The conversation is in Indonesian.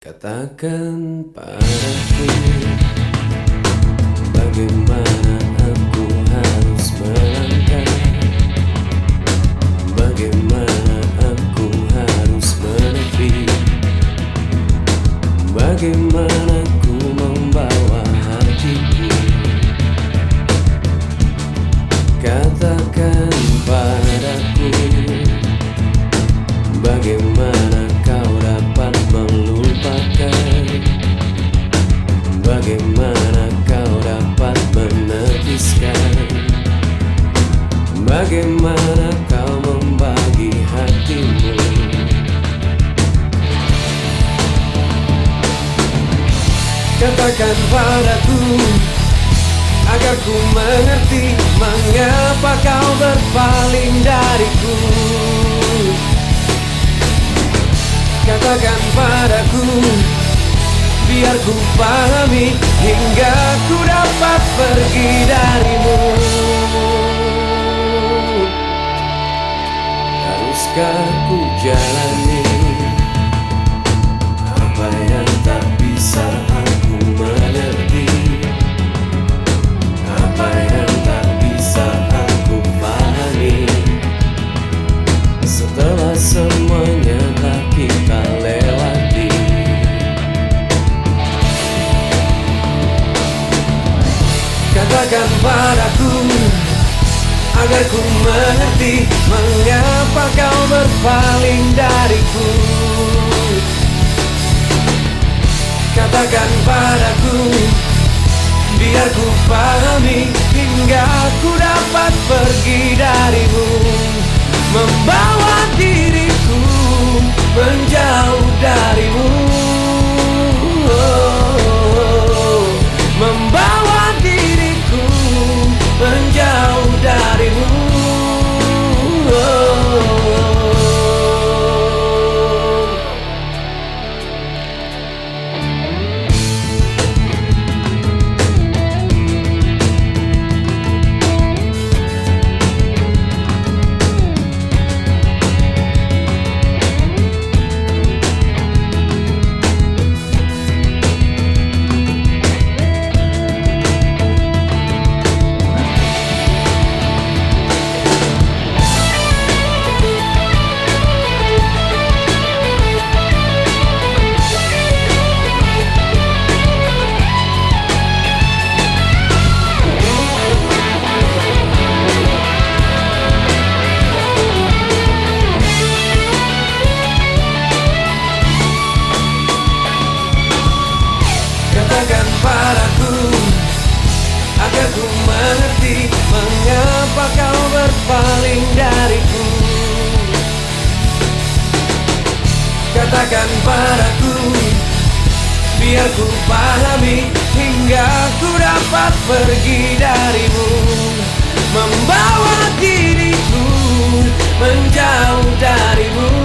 Katakan padaku Bagaimana Bagaimana kau membagi hatimu? Katakan padaku Agar ku mengerti Mengapa kau berpaling dariku. Katakan padaku Biar ku pahami Hingga ku dapat pergi darimu Haruskah ku jalani? Apa yang tak bisa aku mengerti? Apa yang tak bisa aku pahami? Setelah semuanya telah kita lewati. Katakan padaku Agar ku mengerti Mengapa kau berpaling dariku. Katakan padaku Biar ku pahami Hingga ku dapat pergi darimu. Membawa diriku Menjauh padaku Agar ku mengerti Mengapa kau berpaling dariku. Katakan padaku Biar ku pahami Hingga ku dapat pergi darimu. Membawa diriku Menjauh darimu